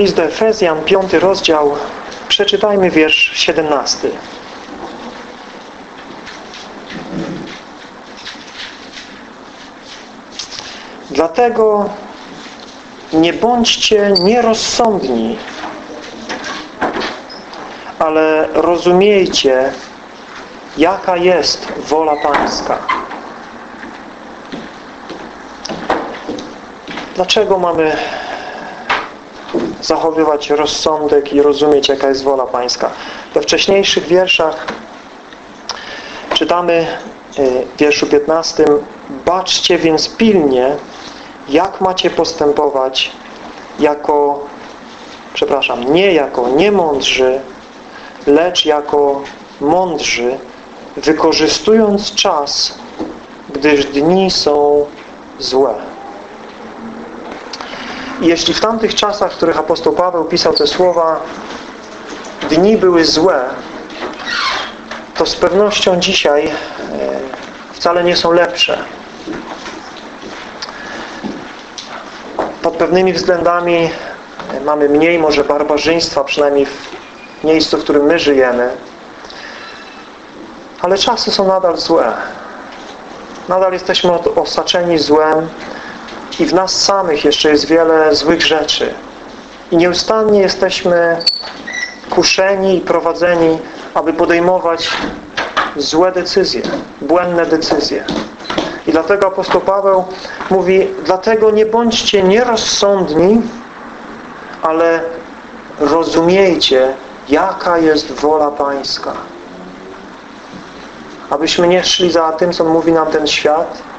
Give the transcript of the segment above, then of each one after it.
list do Efezjan, piąty rozdział, przeczytajmy wiersz 17. Dlatego nie bądźcie nierozsądni, ale rozumiejcie, jaka jest wola Pańska. Dlaczego mamy zachowywać rozsądek i rozumieć, jaka jest wola Pańska? We wcześniejszych wierszach czytamy y, w wierszu 15 Baczcie więc pilnie, jak macie postępować jako, przepraszam, nie jako niemądrzy, lecz jako mądrzy, wykorzystując czas, gdyż dni są złe. Jeśli w tamtych czasach, w których apostoł Paweł pisał te słowa, dni były złe, to z pewnością dzisiaj e, wcale nie są lepsze. Pod pewnymi względami mamy mniej może barbarzyństwa, przynajmniej w miejscu, w którym my żyjemy. Ale czasy są nadal złe. Nadal jesteśmy osaczeni złem i w nas samych jeszcze jest wiele złych rzeczy. I nieustannie jesteśmy kuszeni i prowadzeni, aby podejmować złe decyzje, błędne decyzje. I dlatego apostoł Paweł mówi, dlatego nie bądźcie nierozsądni, ale rozumiejcie, jaka jest wola Pańska. Abyśmy nie szli za tym, co mówi nam ten świat,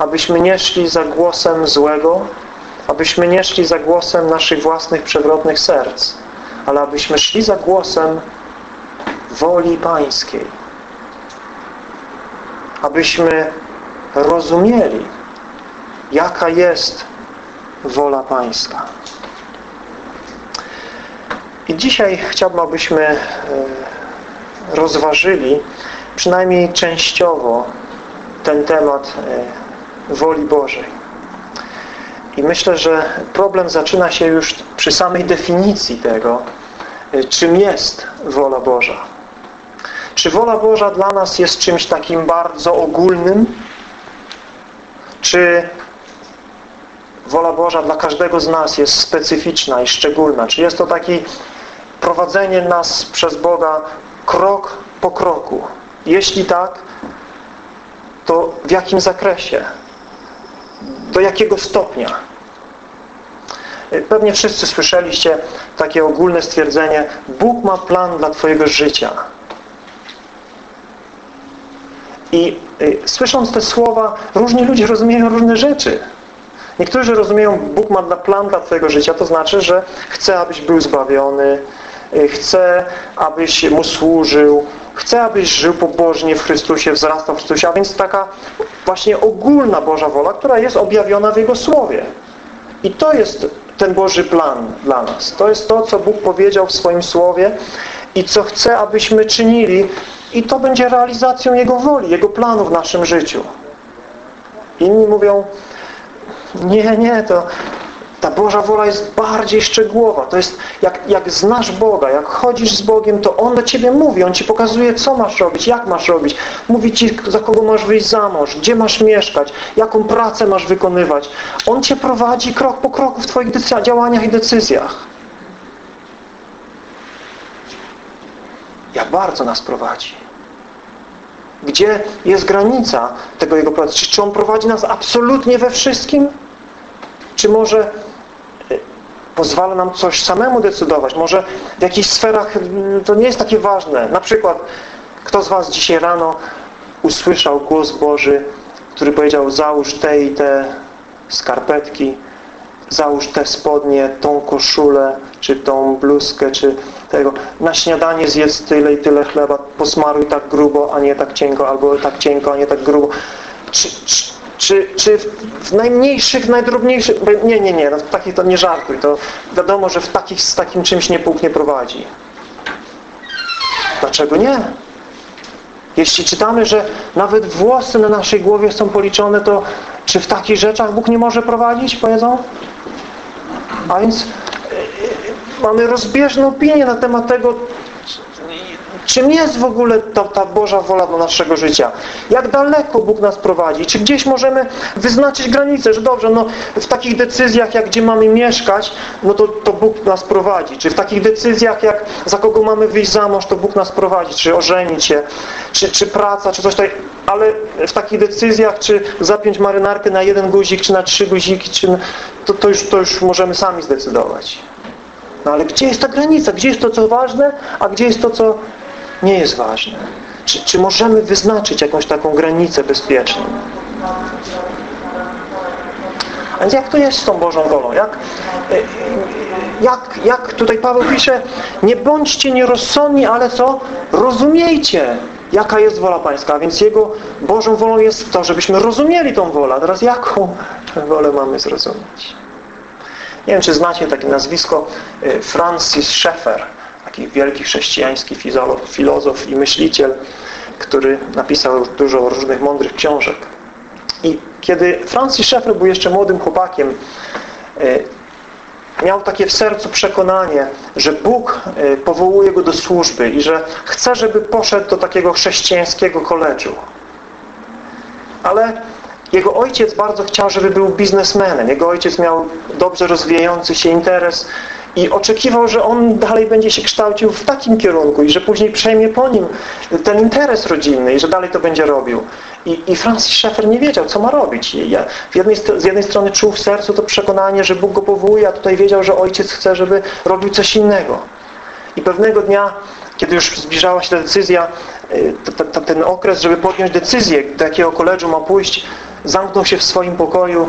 abyśmy nie szli za głosem złego, abyśmy nie szli za głosem naszych własnych przewrotnych serc, ale abyśmy szli za głosem woli Pańskiej. Abyśmy rozumieli, jaka jest wola Pańska. I dzisiaj chciałbym, abyśmy e, rozważyli przynajmniej częściowo ten temat e, woli Bożej. I myślę, że problem zaczyna się już przy samej definicji tego, e, czym jest wola Boża. Czy wola Boża dla nas jest czymś takim bardzo ogólnym? Czy wola Boża dla każdego z nas jest specyficzna i szczególna? Czy jest to taki prowadzenie nas przez Boga krok po kroku? Jeśli tak, to w jakim zakresie? Do jakiego stopnia? Pewnie wszyscy słyszeliście takie ogólne stwierdzenie Bóg ma plan dla Twojego życia. I y, słysząc te słowa, różni ludzie rozumieją różne rzeczy. Niektórzy rozumieją, Bóg ma plan dla Twojego życia, to znaczy, że chce, abyś był zbawiony, y, chce, abyś Mu służył, chce, abyś żył pobożnie w Chrystusie, wzrastał w Chrystusie, a więc taka właśnie ogólna Boża wola, która jest objawiona w Jego Słowie. I to jest ten Boży plan dla nas. To jest to, co Bóg powiedział w swoim Słowie i co chce, abyśmy czynili i to będzie realizacją Jego woli, Jego planu w naszym życiu. Inni mówią, nie, nie, to ta Boża wola jest bardziej szczegółowa. To jest, jak, jak znasz Boga, jak chodzisz z Bogiem, to On do Ciebie mówi. On Ci pokazuje, co masz robić, jak masz robić. Mówi Ci, za kogo masz wyjść za mąż, gdzie masz mieszkać, jaką pracę masz wykonywać. On Cię prowadzi krok po kroku w Twoich działaniach i decyzjach. Jak bardzo nas prowadzi. Gdzie jest granica tego Jego prowadzenia? Czy On prowadzi nas absolutnie we wszystkim? Czy może pozwala nam coś samemu decydować. Może w jakichś sferach mm, to nie jest takie ważne. Na przykład, kto z Was dzisiaj rano usłyszał głos Boży, który powiedział załóż te i te skarpetki, załóż te spodnie, tą koszulę, czy tą bluzkę, czy tego. Na śniadanie zjedz tyle i tyle chleba, posmaruj tak grubo, a nie tak cienko, albo tak cienko, a nie tak grubo. Czy, czy, czy, czy w najmniejszych, najdrobniejszych... Nie, nie, nie, no, takich to nie żartuj. To wiadomo, że w takich, z takim czymś nie Bóg nie prowadzi. Dlaczego nie? Jeśli czytamy, że nawet włosy na naszej głowie są policzone, to czy w takich rzeczach Bóg nie może prowadzić? Powiedzą? A więc mamy rozbieżne opinie na temat tego, czym jest w ogóle ta, ta Boża wola do naszego życia. Jak daleko Bóg nas prowadzi. Czy gdzieś możemy wyznaczyć granice, że dobrze, no w takich decyzjach, jak gdzie mamy mieszkać, no to, to Bóg nas prowadzi. Czy w takich decyzjach, jak za kogo mamy wyjść za mąż, to Bóg nas prowadzi. Czy ożenić się, czy, czy praca, czy coś takiego. Ale w takich decyzjach, czy zapiąć marynarkę na jeden guzik, czy na trzy guziki, czy to, to, już, to już możemy sami zdecydować. No ale gdzie jest ta granica? Gdzie jest to, co ważne, a gdzie jest to, co nie jest ważne? Czy, czy możemy wyznaczyć jakąś taką granicę bezpieczną? A jak to jest z tą Bożą wolą? Jak, e, jak, jak tutaj Paweł pisze, nie bądźcie nierozsądni, ale co? Rozumiejcie, jaka jest wola Pańska. A więc Jego Bożą wolą jest to, żebyśmy rozumieli tą wolę. A teraz jaką wolę mamy zrozumieć? Nie wiem, czy znacie takie nazwisko e, Francis Schaeffer, taki wielki chrześcijański filozof i myśliciel, który napisał dużo różnych mądrych książek. I kiedy Francis Schaeffer był jeszcze młodym chłopakiem, e, miał takie w sercu przekonanie, że Bóg e, powołuje go do służby i że chce, żeby poszedł do takiego chrześcijańskiego koledżu. Ale jego ojciec bardzo chciał, żeby był biznesmenem. Jego ojciec miał dobrze rozwijający się interes i oczekiwał, że on dalej będzie się kształcił w takim kierunku i że później przejmie po nim ten interes rodzinny i że dalej to będzie robił. I, i Francis Schaeffer nie wiedział, co ma robić. Ja jednej, z jednej strony czuł w sercu to przekonanie, że Bóg go powołuje, a tutaj wiedział, że ojciec chce, żeby robił coś innego. I pewnego dnia, kiedy już zbliżała się ta decyzja, y, ten okres, żeby podjąć decyzję, do jakiego koledżu ma pójść, zamknął się w swoim pokoju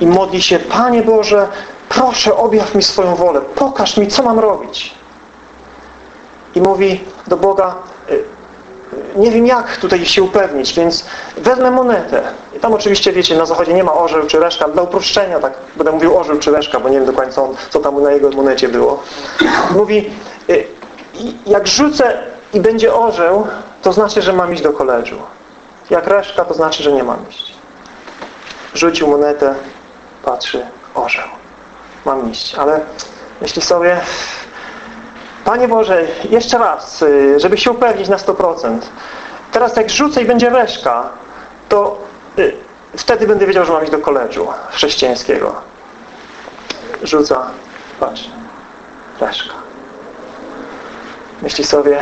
i modli się, Panie Boże, proszę objaw mi swoją wolę, pokaż mi, co mam robić. I mówi do Boga, y, nie wiem jak tutaj się upewnić, więc wezmę monetę. I tam oczywiście, wiecie, na zachodzie nie ma orzeł czy reszka. Dla uproszczenia, tak będę mówił orzeł czy reszka, bo nie wiem do końca co, co tam na jego monecie było. Mówi, y, jak rzucę i będzie orzeł, to znaczy, że mam iść do koledżu. Jak reszka, to znaczy, że nie mam iść. Rzucił monetę, patrzy, orzeł. Mam iść. Ale myśli sobie, Panie Boże, jeszcze raz, y, żeby się upewnić na 100%. Teraz jak rzucę i będzie reszka, to y, wtedy będę wiedział, że mam iść do koledżu chrześcijańskiego. Rzuca, patrz, reszka. Myśli sobie,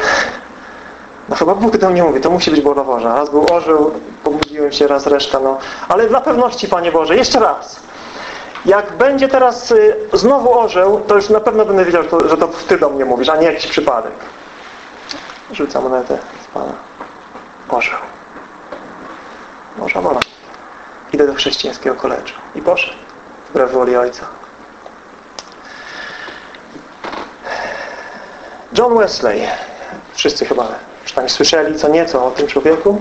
no chyba Bóg do mnie mówi, to musi być Boga Boża. Raz był orzeł, pomodliłem się, raz reszka, no. Ale dla pewności, Panie Boże, jeszcze raz. Jak będzie teraz y, znowu orzeł, to już na pewno będę wiedział, że to Ty do mnie mówisz, a nie jakiś przypadek. Rzucam monetę z Pana. Orzeł. Boża wola. Idę do chrześcijańskiego koledżu. I poszedł. Wbrew woli Ojca. John Wesley. Wszyscy chyba przynajmniej słyszeli co nieco o tym człowieku.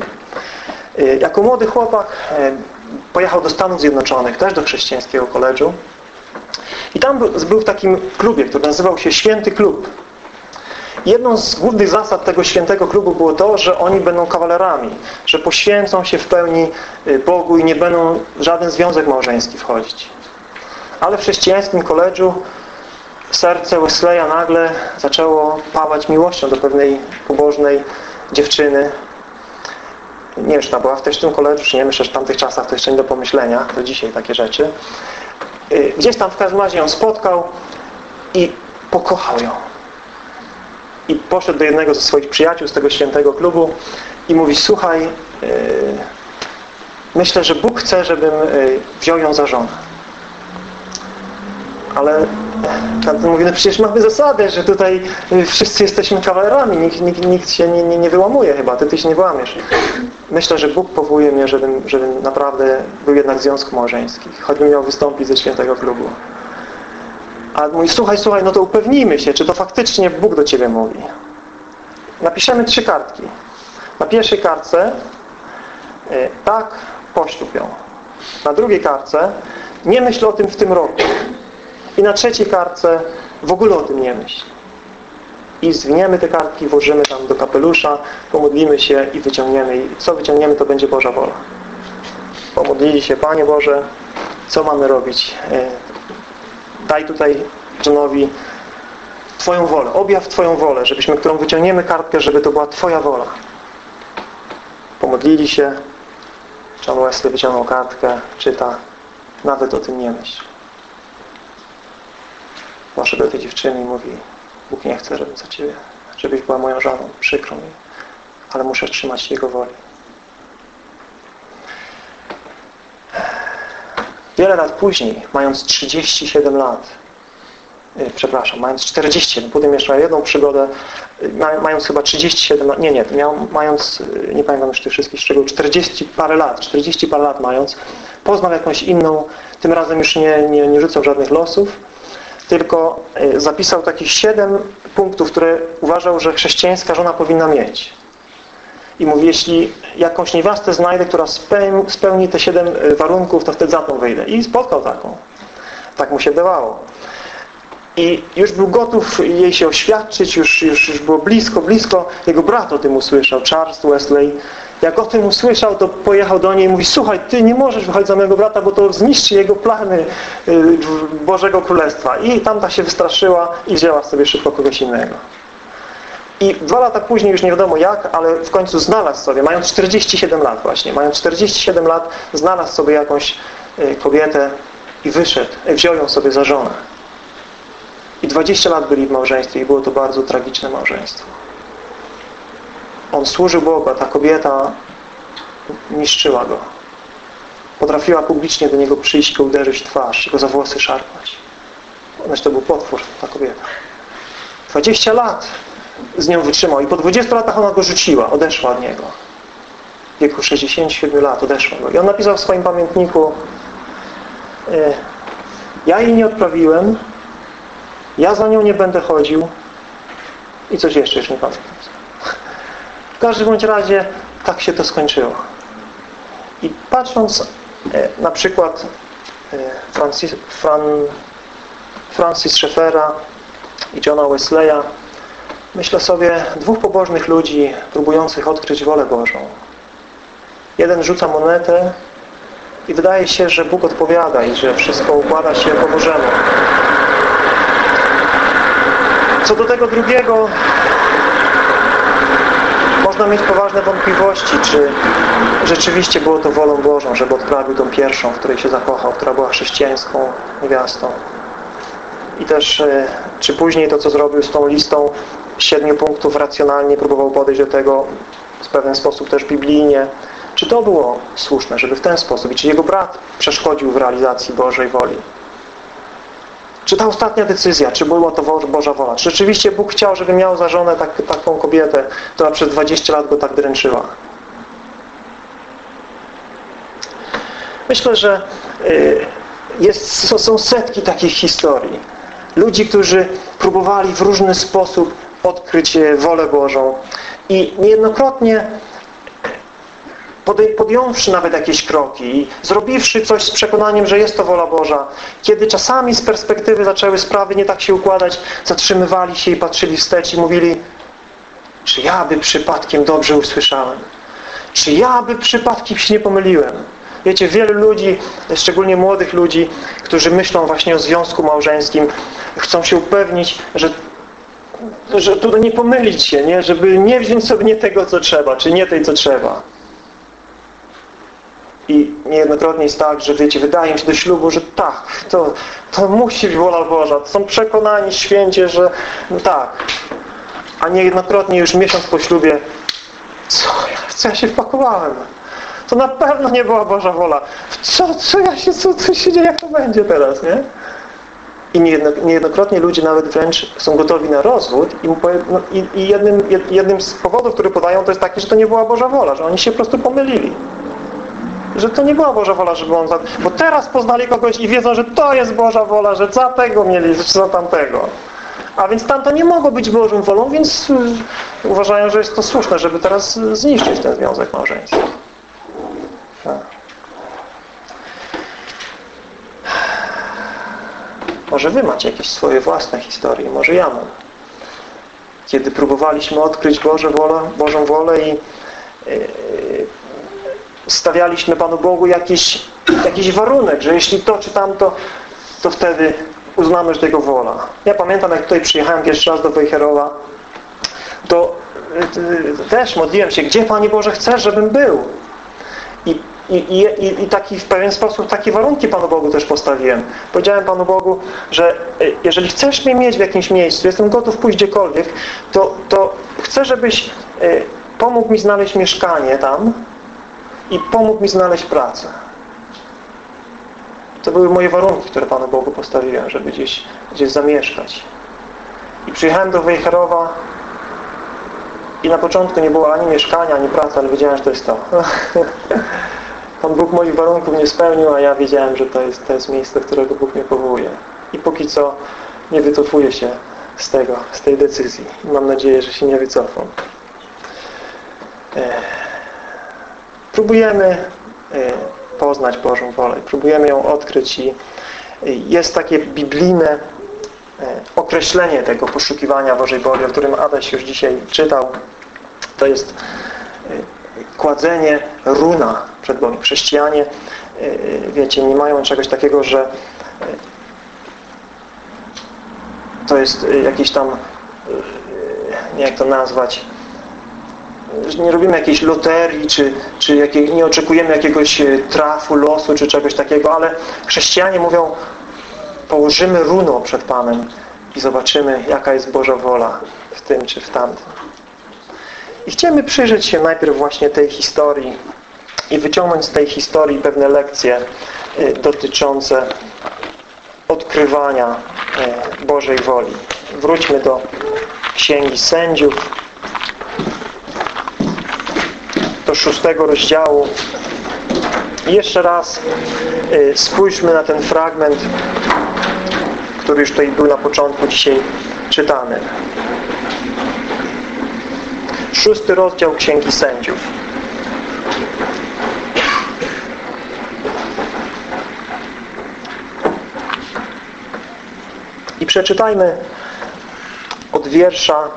Y, jako młody chłopak y, pojechał do Stanów Zjednoczonych, też do chrześcijańskiego koledżu. I tam był w takim klubie, który nazywał się Święty Klub. Jedną z głównych zasad tego świętego klubu było to, że oni będą kawalerami, że poświęcą się w pełni y, Bogu i nie będą w żaden związek małżeński wchodzić. Ale w chrześcijańskim koledżu serce Wesleya nagle zaczęło pawać miłością do pewnej pobożnej dziewczyny, nie wiem, czy ona była w tym koledżu, czy nie. Myślę, że w tamtych czasach to jeszcze nie do pomyślenia. To dzisiaj takie rzeczy. Y, gdzieś tam w każdym razie ją spotkał i pokochał ją. I poszedł do jednego ze swoich przyjaciół z tego świętego klubu i mówi, słuchaj, yy, myślę, że Bóg chce, żebym yy, wziął ją za żonę. Ale tamten mówi, no przecież mamy zasadę, że tutaj wszyscy jesteśmy kawalerami, nikt, nikt, nikt się nie, nie, nie wyłamuje chyba, ty, ty się nie wyłamiesz. Myślę, że Bóg powołuje mnie, żebym, żebym naprawdę był jednak w związku małżeńskim, choćbym miał wystąpić ze świętego klubu. A mówi, słuchaj, słuchaj, no to upewnijmy się, czy to faktycznie Bóg do Ciebie mówi. Napiszemy trzy kartki. Na pierwszej kartce y, tak, poślub ją. Na drugiej kartce nie myśl o tym w tym roku. I na trzeciej kartce w ogóle o tym nie myśl. I zwiniemy te kartki, włożymy tam do kapelusza, pomodlimy się i wyciągniemy. I co wyciągniemy, to będzie Boża wola. Pomodlili się, Panie Boże, co mamy robić? E, daj tutaj Johnowi Twoją wolę, objaw Twoją wolę, żebyśmy, którą wyciągniemy kartkę, żeby to była Twoja wola. Pomodlili się, John Wesley wyciągnął kartkę, czyta, nawet o tym nie myśl. Poszedł do tej dziewczyny i mówi, Bóg nie chce, żebym za Ciebie, żebyś była moją żoną, przykro mi, ale muszę trzymać Jego woli. Wiele lat później, mając 37 lat, yy, przepraszam, mając 47, potem jeszcze jedną przygodę, yy, mając chyba 37 lat, nie, nie, miał, mając, yy, nie pamiętam już tych wszystkich szczegółów, 40 parę lat, 40 parę lat mając, poznał jakąś inną, tym razem już nie, nie, nie rzucał żadnych losów, tylko zapisał takich siedem punktów, które uważał, że chrześcijańska żona powinna mieć. I mówi, jeśli jakąś niewiastę znajdę, która spełni te siedem warunków, to wtedy za tą wyjdę. I spotkał taką. Tak mu się dawało. I już był gotów jej się oświadczyć, już, już, już było blisko, blisko. Jego brat o tym usłyszał, Charles Wesley. Jak o tym usłyszał, to pojechał do niej i mówi, słuchaj, ty nie możesz wychodzić za mojego brata, bo to zniszczy jego plany Bożego Królestwa. I tamta się wystraszyła i wzięła sobie szybko kogoś innego. I dwa lata później, już nie wiadomo jak, ale w końcu znalazł sobie, mając 47 lat właśnie, mając 47 lat, znalazł sobie jakąś kobietę i wyszedł, wziął ją sobie za żonę. I 20 lat byli w małżeństwie i było to bardzo tragiczne małżeństwo. On służył Bogu, a ta kobieta niszczyła go. Potrafiła publicznie do niego przyjść go uderzyć w twarz, go za włosy szarpać. Znaczy to był potwór, ta kobieta. 20 lat z nią wytrzymał i po 20 latach ona go rzuciła, odeszła od niego. W wieku 67 lat odeszła go. I on napisał w swoim pamiętniku ja jej nie odprawiłem, ja za nią nie będę chodził i coś jeszcze, już nie pamiętam. W każdym bądź razie tak się to skończyło. I patrząc na przykład Francis, Fran, Francis Schaeffera i Johna Wesleya myślę sobie dwóch pobożnych ludzi próbujących odkryć wolę Bożą. Jeden rzuca monetę i wydaje się, że Bóg odpowiada i że wszystko układa się po Bożemu. Co do tego drugiego można mieć poważne wątpliwości, czy rzeczywiście było to wolą Bożą, żeby odprawił tą pierwszą, w której się zakochał, która była chrześcijańską niewiastą. I też czy później to, co zrobił z tą listą siedmiu punktów racjonalnie próbował podejść do tego w pewien sposób też biblijnie. Czy to było słuszne, żeby w ten sposób i czy jego brat przeszkodził w realizacji Bożej woli? Czy ta ostatnia decyzja, czy była to Boża wola? Czy rzeczywiście Bóg chciał, żeby miał za żonę tak, taką kobietę, która przez 20 lat go tak dręczyła? Myślę, że jest, są setki takich historii. Ludzi, którzy próbowali w różny sposób odkryć wolę Bożą i niejednokrotnie podjąwszy nawet jakieś kroki, zrobiwszy coś z przekonaniem, że jest to wola Boża, kiedy czasami z perspektywy zaczęły sprawy nie tak się układać, zatrzymywali się i patrzyli wstecz i mówili czy ja by przypadkiem dobrze usłyszałem? Czy ja by przypadkiem się nie pomyliłem? Wiecie, wielu ludzi, szczególnie młodych ludzi, którzy myślą właśnie o związku małżeńskim, chcą się upewnić, że że tu nie pomylić się, nie? żeby nie wziąć sobie nie tego, co trzeba, czy nie tej, co trzeba. I niejednokrotnie jest tak, że wiecie, wydaje mi się do ślubu, że tak, to, to musi być wola Boża. Są przekonani święcie, że no tak. A niejednokrotnie już miesiąc po ślubie co ja, co ja się wpakowałem? To na pewno nie była Boża wola. Co, co ja się, co, co się dzieje, jak to będzie teraz, nie? I niejednokrotnie ludzie nawet wręcz są gotowi na rozwód i, no, i, i jednym, jednym z powodów, który podają, to jest taki, że to nie była Boża wola, że oni się po prostu pomylili. Że to nie była Boża wola, żeby on... Bo teraz poznali kogoś i wiedzą, że to jest Boża wola, że za tego mieli, za tamtego. A więc tamto nie mogło być Bożą wolą, więc uważają, że jest to słuszne, żeby teraz zniszczyć ten związek małżeński. Tak. Może wy macie jakieś swoje własne historie, może ja mam. Kiedy próbowaliśmy odkryć Boże wolę, Bożą wolę i yy, stawialiśmy Panu Bogu jakiś, jakiś warunek, że jeśli to czy tamto, to wtedy uznamy, że Jego wola. Ja pamiętam, jak tutaj przyjechałem pierwszy raz do Wejherowa, to y, też modliłem się, gdzie Panie Boże chcesz, żebym był? I, i, i, I taki w pewien sposób takie warunki Panu Bogu też postawiłem. Powiedziałem Panu Bogu, że y, jeżeli chcesz mnie mieć w jakimś miejscu, jestem gotów pójść gdziekolwiek, to, to chcę, żebyś y, pomógł mi znaleźć mieszkanie tam i pomógł mi znaleźć pracę. To były moje warunki, które Panu Bogu postawiłem, żeby gdzieś, gdzieś zamieszkać. I przyjechałem do Wejherowa i na początku nie było ani mieszkania, ani pracy, ale wiedziałem, że to jest to. Pan Bóg moich warunków nie spełnił, a ja wiedziałem, że to jest, to jest miejsce, którego Bóg mnie powołuje. I póki co nie wycofuję się z tego, z tej decyzji. Mam nadzieję, że się nie wycofam. Próbujemy poznać Bożą wolę. Próbujemy ją odkryć i jest takie biblijne określenie tego poszukiwania Bożej woli, o którym Adaś już dzisiaj czytał. To jest kładzenie runa przed Bogiem. Chrześcijanie, wiecie, nie mają czegoś takiego, że to jest jakiś tam nie jak to nazwać nie robimy jakiejś loterii, czy, czy jakiej, nie oczekujemy jakiegoś trafu, losu, czy czegoś takiego, ale chrześcijanie mówią położymy runo przed Panem i zobaczymy, jaka jest Boża wola w tym czy w tamtym. I chcemy przyjrzeć się najpierw właśnie tej historii i wyciągnąć z tej historii pewne lekcje dotyczące odkrywania Bożej woli. Wróćmy do Księgi Sędziów, do szóstego rozdziału. Jeszcze raz spójrzmy na ten fragment, który już tutaj był na początku dzisiaj czytany. Szósty rozdział Księgi Sędziów. I przeczytajmy od wiersza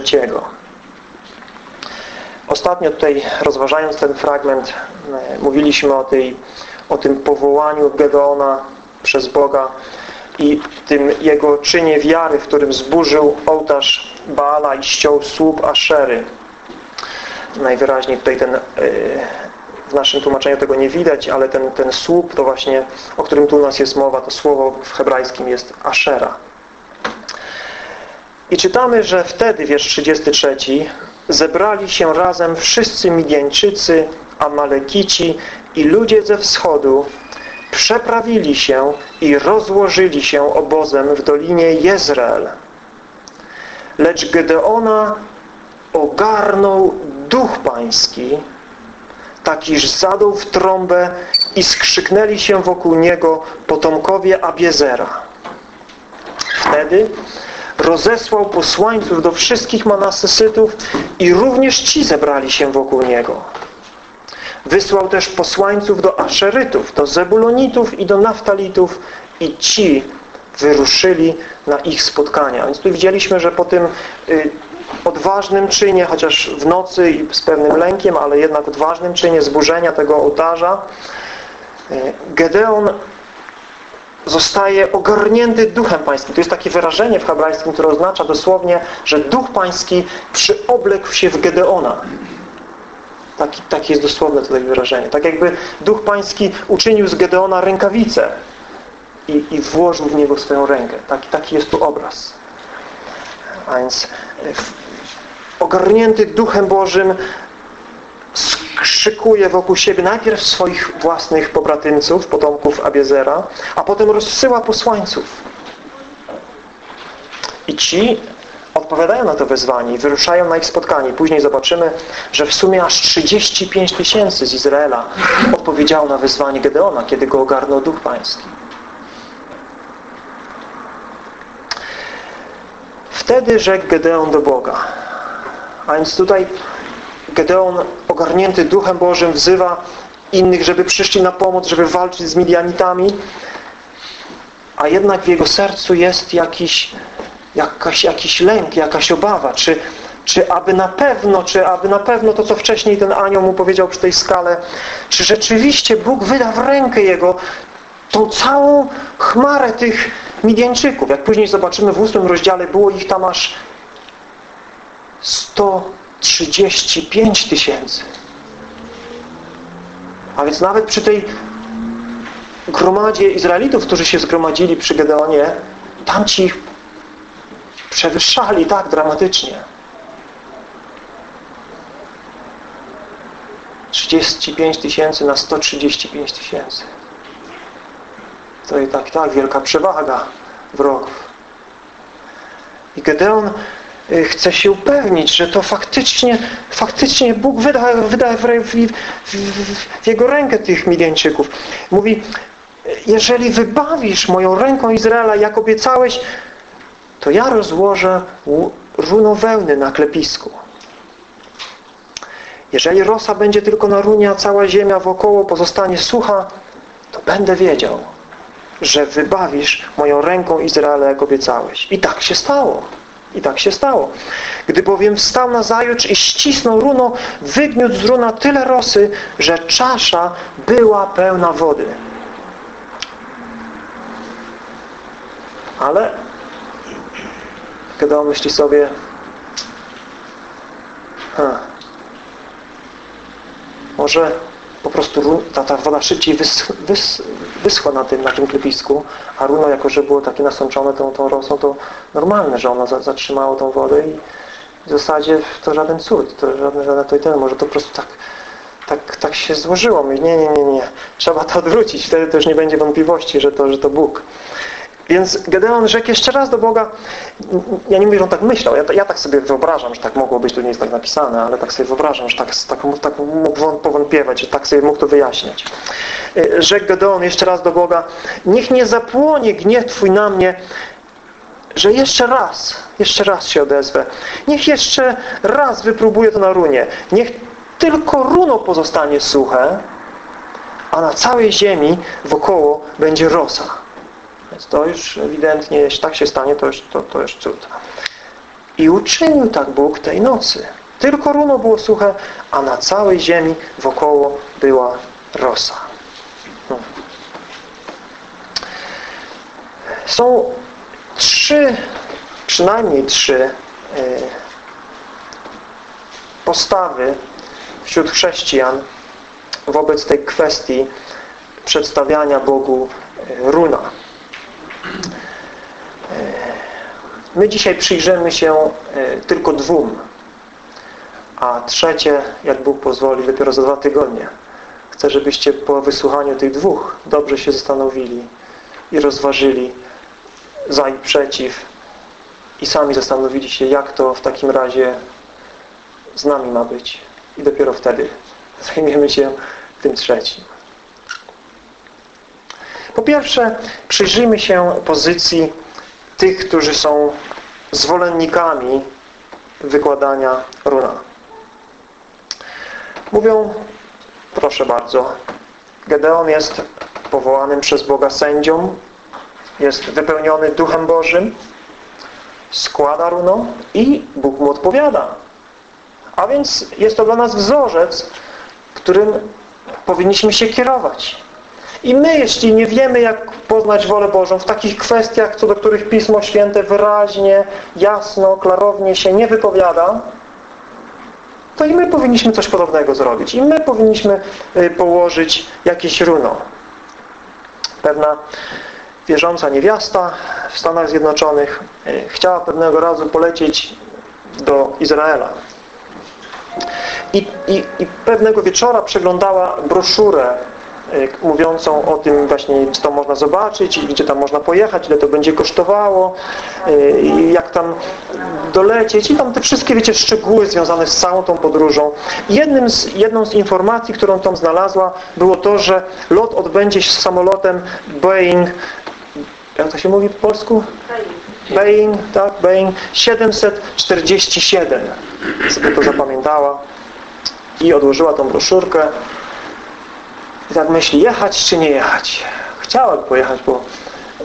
33. Ostatnio tutaj rozważając ten fragment mówiliśmy o, tej, o tym powołaniu Gedeona przez Boga i tym jego czynie wiary, w którym zburzył ołtarz Baala i ściął słup Aszery. Najwyraźniej tutaj ten w naszym tłumaczeniu tego nie widać, ale ten, ten słup, to właśnie, o którym tu u nas jest mowa, to słowo w hebrajskim jest Ashera. I czytamy, że wtedy, wiersz 33, zebrali się razem wszyscy Midianczycy, Amalekici i ludzie ze wschodu, przeprawili się i rozłożyli się obozem w dolinie Jezreel. Lecz Gedeona ogarnął duch pański, tak iż zadał w trąbę i skrzyknęli się wokół niego potomkowie Abiezera. Wtedy rozesłał posłańców do wszystkich Manasesytów i również ci zebrali się wokół niego. Wysłał też posłańców do Aszerytów, do Zebulonitów i do Naftalitów i ci wyruszyli na ich spotkania. Więc tu widzieliśmy, że po tym y, odważnym czynie, chociaż w nocy i z pewnym lękiem, ale jednak odważnym czynie zburzenia tego ołtarza, y, Gedeon zostaje ogarnięty Duchem Pańskim. To jest takie wyrażenie w hebrajskim, które oznacza dosłownie, że Duch Pański przyoblekł się w Gedeona. Taki, takie jest dosłowne tutaj wyrażenie. Tak jakby Duch Pański uczynił z Gedeona rękawicę i, i włożył w niego swoją rękę. Taki, taki jest tu obraz. A więc ogarnięty Duchem Bożym skrzykuje wokół siebie najpierw swoich własnych pobratymców, potomków Abiezera, a potem rozsyła posłańców. I ci odpowiadają na to wezwanie i wyruszają na ich spotkanie. Później zobaczymy, że w sumie aż 35 tysięcy z Izraela odpowiedziało na wezwanie Gedeona, kiedy go ogarnął Duch Pański. Wtedy rzekł Gedeon do Boga. A więc tutaj Gedeon ogarnięty Duchem Bożym wzywa innych, żeby przyszli na pomoc, żeby walczyć z Midianitami, a jednak w jego sercu jest jakiś, jakaś, jakiś lęk, jakaś obawa. Czy, czy aby na pewno, czy aby na pewno to, co wcześniej ten anioł mu powiedział przy tej skale, czy rzeczywiście Bóg wyda w rękę jego tą całą chmarę tych Midianczyków. Jak później zobaczymy w ósmym rozdziale, było ich tam aż 135 tysięcy. A więc nawet przy tej gromadzie Izraelitów, którzy się zgromadzili przy Gedeonie, tamci ich przewyższali tak dramatycznie. 35 tysięcy na 135 tysięcy. To i tak, tak, wielka przewaga wrogów. I Gedeon chce się upewnić, że to faktycznie, faktycznie Bóg wyda, wyda w, w, w, w jego rękę tych Midianczyków. Mówi, jeżeli wybawisz moją ręką Izraela, jak obiecałeś, to ja rozłożę runo wełny na klepisku. Jeżeli rosa będzie tylko na runie, a cała ziemia wokoło pozostanie sucha, to będę wiedział, że wybawisz moją ręką Izraela, jak obiecałeś. I tak się stało. I tak się stało. Gdy bowiem wstał na zajutrz i ścisnął runo, wygniótł z runa tyle rosy, że czasza była pełna wody. Ale kiedy on myśli sobie ha, może po prostu ta, ta woda szybciej wys, wys, wyschła na tym, na tym klepisku, a runo, jako że było takie nasączone tą, tą rosą, to normalne, że ono za, zatrzymało tą wodę i w zasadzie to żaden cud, to żadne, żadne to i ten, może to po prostu tak, tak, tak się złożyło. Nie, nie, nie, nie. Trzeba to odwrócić, wtedy to już nie będzie wątpliwości, że to, że to Bóg. Więc Gedeon rzekł jeszcze raz do Boga, ja nie mówię, że on tak myślał, ja, ja tak sobie wyobrażam, że tak mogło być, tu nie jest tak napisane, ale tak sobie wyobrażam, że tak, tak, tak mógł powątpiewać, że tak sobie mógł to wyjaśniać. Y, rzekł Gedeon jeszcze raz do Boga, niech nie zapłonie gniew Twój na mnie, że jeszcze raz, jeszcze raz się odezwę. Niech jeszcze raz wypróbuję to na runie. Niech tylko runo pozostanie suche, a na całej ziemi wokoło będzie rosa. Więc to już ewidentnie, jeśli tak się stanie, to już, to, to już cud. I uczynił tak Bóg tej nocy. Tylko runo było suche, a na całej ziemi wokoło była rosa. Hmm. Są trzy, przynajmniej trzy e, postawy wśród chrześcijan wobec tej kwestii przedstawiania Bogu e, runa. My dzisiaj przyjrzymy się e, tylko dwóm, a trzecie, jak Bóg pozwoli, dopiero za dwa tygodnie. Chcę, żebyście po wysłuchaniu tych dwóch dobrze się zastanowili i rozważyli za i przeciw i sami zastanowili się, jak to w takim razie z nami ma być. I dopiero wtedy zajmiemy się tym trzecim. Po pierwsze, przyjrzyjmy się pozycji tych, którzy są zwolennikami wykładania runa. Mówią, proszę bardzo, Gedeon jest powołanym przez Boga sędzią, jest wypełniony Duchem Bożym, składa runo i Bóg mu odpowiada. A więc jest to dla nas wzorzec, którym powinniśmy się kierować. I my, jeśli nie wiemy, jak poznać wolę Bożą w takich kwestiach, co do których Pismo Święte wyraźnie, jasno, klarownie się nie wypowiada, to i my powinniśmy coś podobnego zrobić. I my powinniśmy y, położyć jakieś runo. Pewna wierząca niewiasta w Stanach Zjednoczonych y, chciała pewnego razu polecieć do Izraela. I, i, I pewnego wieczora przeglądała broszurę mówiącą o tym właśnie, co tam można zobaczyć, gdzie tam można pojechać, ile to będzie kosztowało, y, jak tam dolecieć i tam te wszystkie, wiecie, szczegóły związane z całą tą podróżą. Jednym z, jedną z informacji, którą tam znalazła, było to, że lot odbędzie się z samolotem Boeing jak to się mówi po polsku? Boeing, tak, Boeing 747 sobie to zapamiętała i odłożyła tą broszurkę i tak myśli, jechać czy nie jechać. Chciałem pojechać, bo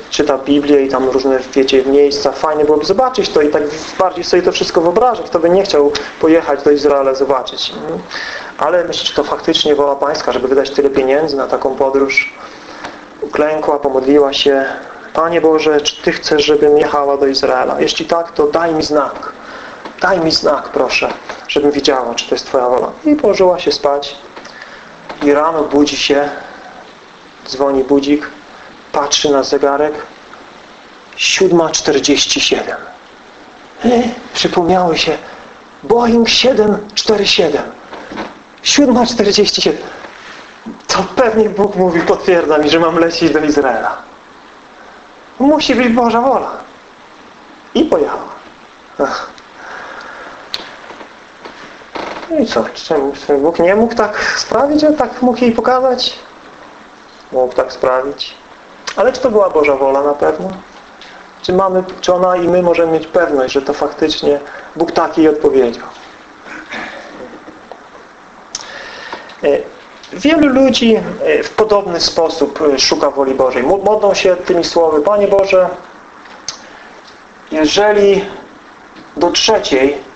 czyta Biblię i tam różne, wiecie, miejsca, fajnie byłoby zobaczyć to i tak bardziej sobie to wszystko wyobrażać. Kto by nie chciał pojechać do Izraela zobaczyć. Ale myślę, czy to faktycznie wola Pańska, żeby wydać tyle pieniędzy na taką podróż. Uklękła, pomodliła się. Panie Boże, czy Ty chcesz, żebym jechała do Izraela? Jeśli tak, to daj mi znak. Daj mi znak, proszę, żebym widziała, czy to jest Twoja wola. I położyła się spać. I rano budzi się, dzwoni budzik, patrzy na zegarek, 7.47. Przypomniały się Boeing 747. 7.47. To pewnie Bóg mówi, potwierdza mi, że mam lecieć do Izraela. Musi być Boża wola. I pojechała. Ach. No i co? Czemu Bóg nie mógł tak sprawić, a tak mógł jej pokazać? Mógł tak sprawić. Ale czy to była Boża wola na pewno? Czy mamy, czy ona i my możemy mieć pewność, że to faktycznie Bóg tak jej odpowiedział? E, wielu ludzi e, w podobny sposób e, szuka woli Bożej. Modlą się tymi słowy, Panie Boże, jeżeli do trzeciej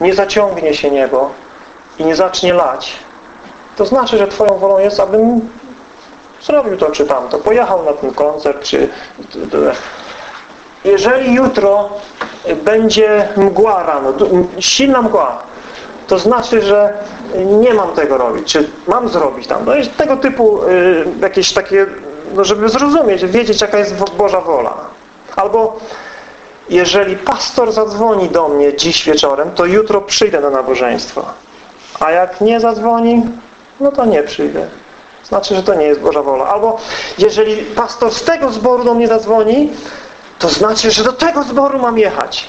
nie zaciągnie się niebo i nie zacznie lać, to znaczy, że Twoją wolą jest, abym zrobił to czy tamto, pojechał na ten koncert, czy jeżeli jutro będzie mgła rano, silna mgła, to znaczy, że nie mam tego robić, czy mam zrobić tam. No jest tego typu y, jakieś takie, no żeby zrozumieć, wiedzieć jaka jest Boża wola. Albo jeżeli pastor zadzwoni do mnie dziś wieczorem, to jutro przyjdę na nabożeństwo. A jak nie zadzwoni, no to nie przyjdę. Znaczy, że to nie jest Boża wola. Albo jeżeli pastor z tego zboru do mnie zadzwoni, to znaczy, że do tego zboru mam jechać.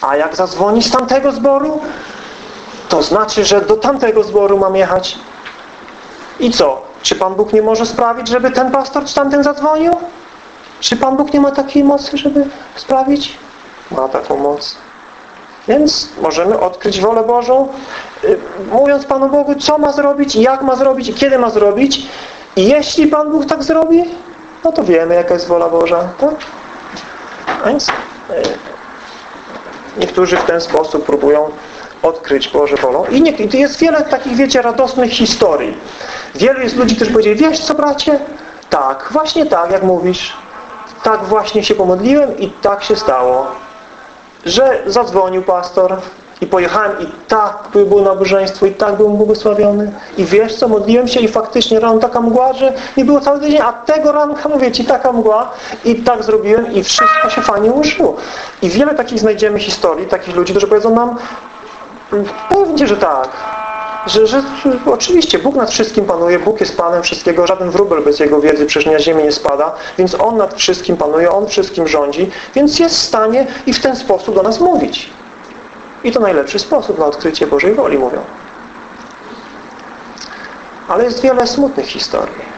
A jak zadzwoni z tamtego zboru, to znaczy, że do tamtego zboru mam jechać. I co? Czy Pan Bóg nie może sprawić, żeby ten pastor czy tamten zadzwonił? Czy Pan Bóg nie ma takiej mocy, żeby sprawić? Ma taką moc. Więc możemy odkryć wolę Bożą, y, mówiąc Panu Bogu, co ma zrobić, jak ma zrobić kiedy ma zrobić. I jeśli Pan Bóg tak zrobi, no to wiemy, jaka jest wola Boża. Tak? Więc y, niektórzy w ten sposób próbują odkryć Boże wolą. I jest wiele takich, wiecie, radosnych historii. Wielu jest ludzi, którzy powiedzieli, wiesz co bracie? Tak, właśnie tak, jak mówisz. Tak właśnie się pomodliłem i tak się stało że zadzwonił pastor i pojechałem i tak było nabożeństwo i tak byłem błogosławiony i wiesz co, modliłem się i faktycznie rano taka mgła, że nie było cały tydzień, a tego ranka, mówię Ci, taka mgła i tak zrobiłem i wszystko się fajnie ułożyło. I wiele takich znajdziemy historii, takich ludzi, którzy powiedzą nam pewnie, że tak, że, że, oczywiście Bóg nad wszystkim panuje, Bóg jest Panem wszystkiego, żaden wróbel bez Jego wiedzy przecież na ziemi nie spada, więc On nad wszystkim panuje, On wszystkim rządzi, więc jest w stanie i w ten sposób do nas mówić. I to najlepszy sposób na odkrycie Bożej woli, mówią. Ale jest wiele smutnych historii.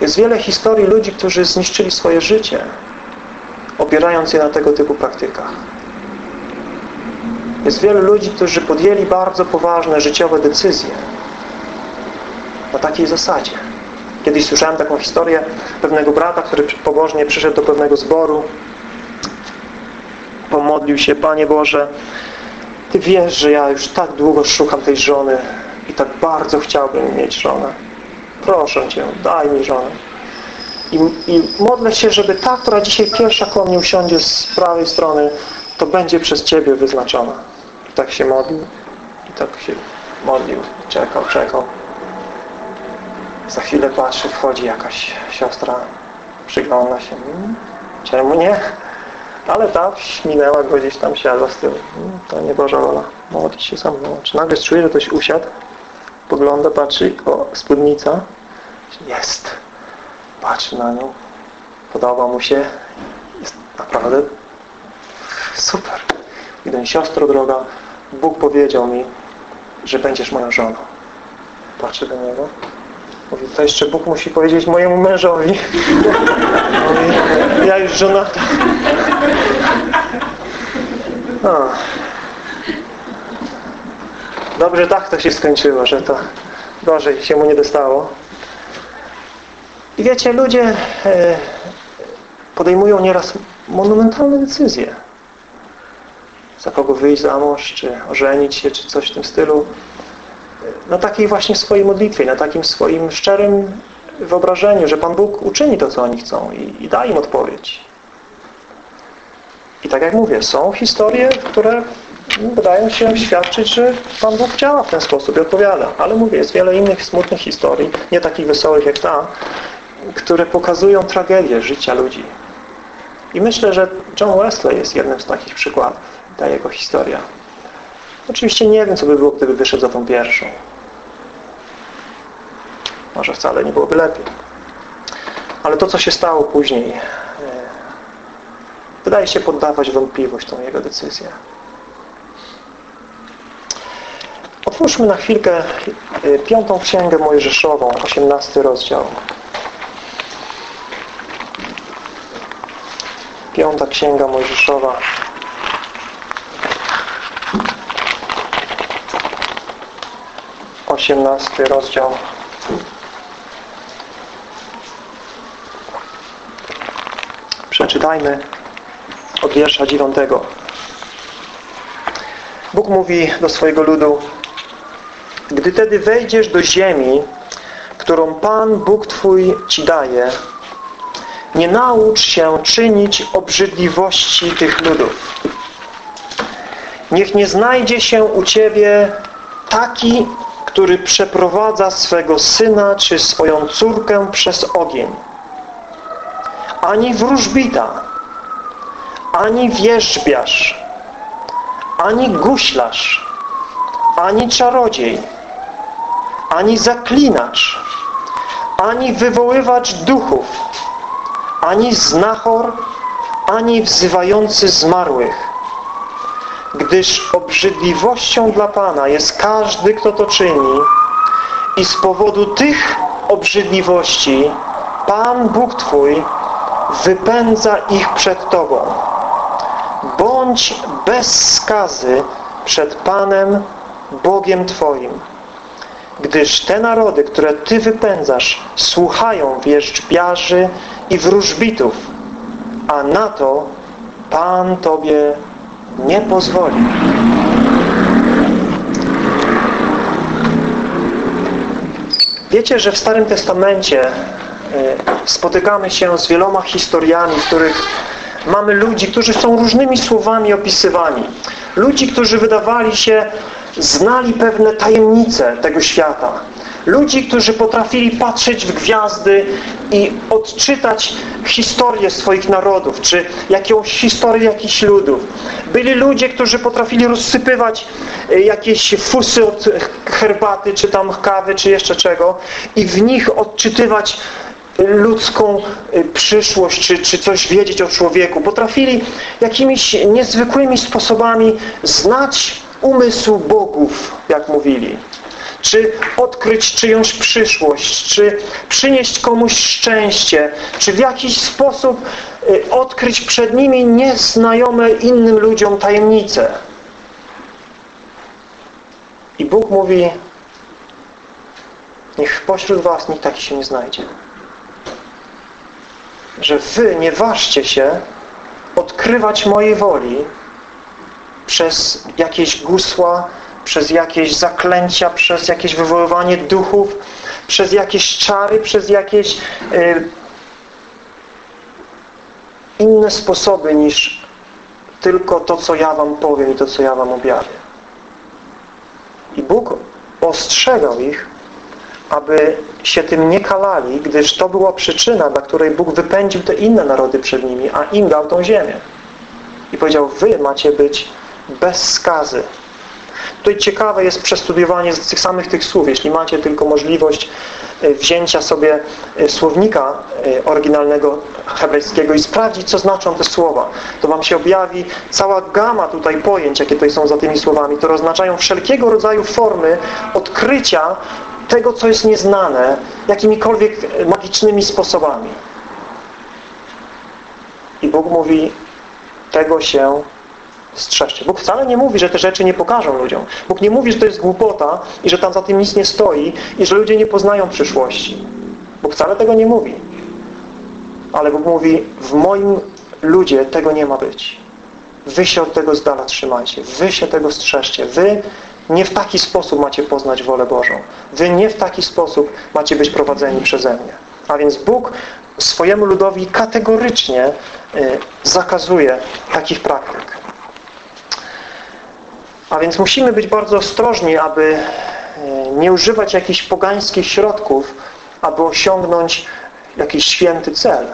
Jest wiele historii ludzi, którzy zniszczyli swoje życie, opierając je na tego typu praktykach. Jest wielu ludzi, którzy podjęli bardzo poważne życiowe decyzje na takiej zasadzie. Kiedyś słyszałem taką historię pewnego brata, który pobożnie przyszedł do pewnego zboru, pomodlił się, Panie Boże, Ty wiesz, że ja już tak długo szukam tej żony i tak bardzo chciałbym mieć żonę. Proszę Cię, daj mi żonę. I, I modlę się, żeby ta, która dzisiaj pierwsza koło mnie usiądzie z prawej strony, to będzie przez Ciebie wyznaczona. Tak się modlił. I tak się modlił. Czekał, czekał. Za chwilę patrzy, wchodzi jakaś siostra, przygląda się. Hmm, czemu nie? Ale ta minęła go gdzieś tam siadła z tyłu. Hmm, to nie Boża wola. Modlić się sam. No, czy nagle czuje, że ktoś usiadł, pogląda, patrzy, o, spódnica. Jest. Patrzy na nią. Podoba mu się. Jest naprawdę super. Jeden siostro droga, Bóg powiedział mi, że będziesz moją żoną. Patrzę do niego. Mówi, to jeszcze Bóg musi powiedzieć mojemu mężowi. Mówi, ja już żonata. No. Dobrze tak to się skończyło, że to gorzej się mu nie dostało. I wiecie, ludzie e, podejmują nieraz monumentalne decyzje. Za kogo wyjść za mąż, czy ożenić się, czy coś w tym stylu. Na takiej właśnie swojej modlitwie, na takim swoim szczerym wyobrażeniu, że Pan Bóg uczyni to, co oni chcą i, i da im odpowiedź. I tak jak mówię, są historie, które wydają się świadczyć, że Pan Bóg działa w ten sposób i odpowiada. Ale mówię, jest wiele innych smutnych historii, nie takich wesołych jak ta, które pokazują tragedię życia ludzi. I myślę, że John Wesley jest jednym z takich przykładów, ta jego historia. Oczywiście nie wiem, co by było, gdyby wyszedł za tą pierwszą. Może wcale nie byłoby lepiej. Ale to, co się stało później, e, wydaje się poddawać wątpliwość tą jego decyzję. Otwórzmy na chwilkę e, piątą księgę Mojżeszową, 18 rozdział. Piąta księga Mojżeszowa. Osiemnasty rozdział. Przeczytajmy od wiersza dziewiątego. Bóg mówi do swojego ludu Gdy tedy wejdziesz do ziemi, którą Pan Bóg Twój Ci daje, nie naucz się czynić obrzydliwości tych ludów. Niech nie znajdzie się u Ciebie taki, który przeprowadza swego syna czy swoją córkę przez ogień. Ani wróżbita, ani wierzbiarz, ani guślarz, ani czarodziej, ani zaklinacz, ani wywoływacz duchów, ani znachor, ani wzywający zmarłych. Gdyż obrzydliwością dla Pana jest każdy, kto to czyni i z powodu tych obrzydliwości Pan Bóg Twój wypędza ich przed Tobą. Bądź bez skazy przed Panem Bogiem Twoim. Gdyż te narody, które Ty wypędzasz, słuchają wierzbiarzy i wróżbitów, a na to Pan Tobie nie pozwoli. Wiecie, że w Starym Testamencie e, spotykamy się z wieloma historiami, w których mamy ludzi, którzy są różnymi słowami opisywani. Ludzi, którzy wydawali się, znali pewne tajemnice tego świata. Ludzi, którzy potrafili patrzeć w gwiazdy i odczytać historię swoich narodów, czy jakąś historię jakichś ludów. Byli ludzie, którzy potrafili rozsypywać e, jakieś fusy od herbaty, czy tam kawy, czy jeszcze czego i w nich odczytywać ludzką e, przyszłość, czy, czy coś wiedzieć o człowieku. Potrafili jakimiś niezwykłymi sposobami znać umysł bogów, jak mówili czy odkryć czyjąś przyszłość, czy przynieść komuś szczęście, czy w jakiś sposób y, odkryć przed nimi nieznajome innym ludziom tajemnice. I Bóg mówi niech pośród was nikt taki się nie znajdzie. Że wy nie ważcie się odkrywać mojej woli przez jakieś gusła, przez jakieś zaklęcia, przez jakieś wywoływanie duchów, przez jakieś czary, przez jakieś y, inne sposoby niż tylko to, co ja wam powiem i to, co ja wam objawię. I Bóg ostrzegał ich, aby się tym nie kalali, gdyż to była przyczyna, dla której Bóg wypędził te inne narody przed nimi, a im dał tą ziemię. I powiedział, wy macie być bez skazy, Tutaj ciekawe jest przestudiowanie tych samych tych słów. Jeśli macie tylko możliwość e, wzięcia sobie e, słownika e, oryginalnego hebrajskiego i sprawdzić, co znaczą te słowa, to Wam się objawi cała gama tutaj pojęć, jakie tutaj są za tymi słowami, które oznaczają wszelkiego rodzaju formy odkrycia tego, co jest nieznane, jakimikolwiek magicznymi sposobami. I Bóg mówi, tego się strzeżcie. Bóg wcale nie mówi, że te rzeczy nie pokażą ludziom. Bóg nie mówi, że to jest głupota i że tam za tym nic nie stoi i że ludzie nie poznają przyszłości. Bóg wcale tego nie mówi. Ale Bóg mówi, w moim ludzie tego nie ma być. Wy się od tego z dala trzymajcie. Wy się tego strzeżcie. Wy nie w taki sposób macie poznać wolę Bożą. Wy nie w taki sposób macie być prowadzeni przeze mnie. A więc Bóg swojemu ludowi kategorycznie y, zakazuje takich praktyk. A więc musimy być bardzo ostrożni, aby y, nie używać jakichś pogańskich środków, aby osiągnąć jakiś święty cel.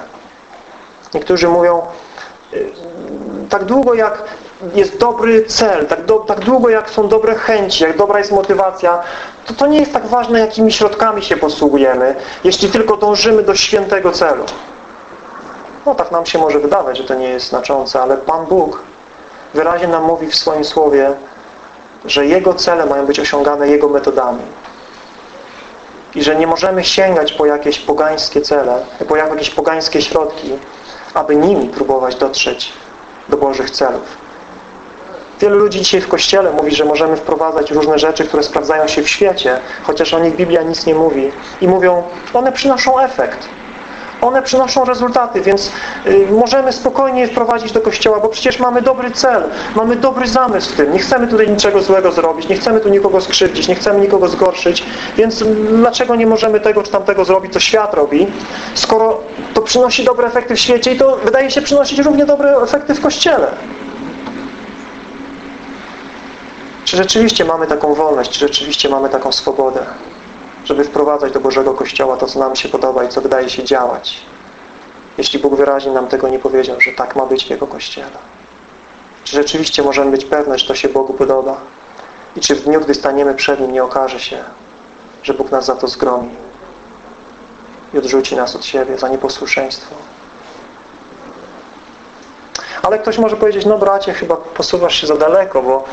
Niektórzy mówią, y, tak długo jak jest dobry cel, tak, do, tak długo jak są dobre chęci, jak dobra jest motywacja, to to nie jest tak ważne, jakimi środkami się posługujemy, jeśli tylko dążymy do świętego celu. No tak nam się może wydawać, że to nie jest znaczące, ale Pan Bóg wyraźnie nam mówi w swoim Słowie, że Jego cele mają być osiągane Jego metodami. I że nie możemy sięgać po jakieś pogańskie cele, po jakieś pogańskie środki, aby nimi próbować dotrzeć do Bożych celów. Wielu ludzi dzisiaj w Kościele mówi, że możemy wprowadzać różne rzeczy, które sprawdzają się w świecie, chociaż o nich Biblia nic nie mówi. I mówią, one przynoszą efekt. One przynoszą rezultaty, więc y, możemy spokojnie je wprowadzić do Kościoła, bo przecież mamy dobry cel, mamy dobry zamysł w tym. Nie chcemy tutaj niczego złego zrobić, nie chcemy tu nikogo skrzywdzić, nie chcemy nikogo zgorszyć, więc dlaczego nie możemy tego czy tamtego zrobić, co świat robi, skoro to przynosi dobre efekty w świecie i to wydaje się przynosić równie dobre efekty w Kościele. Czy rzeczywiście mamy taką wolność, czy rzeczywiście mamy taką swobodę, żeby wprowadzać do Bożego Kościoła to, co nam się podoba i co wydaje się działać, jeśli Bóg wyraźnie nam tego nie powiedział, że tak ma być w Jego Kościele? Czy rzeczywiście możemy być pewni, że to się Bogu podoba? I czy w dniu, gdy staniemy przed Nim, nie okaże się, że Bóg nas za to zgromi i odrzuci nas od siebie za nieposłuszeństwo? Ale ktoś może powiedzieć, no bracie, chyba posuwasz się za daleko, bo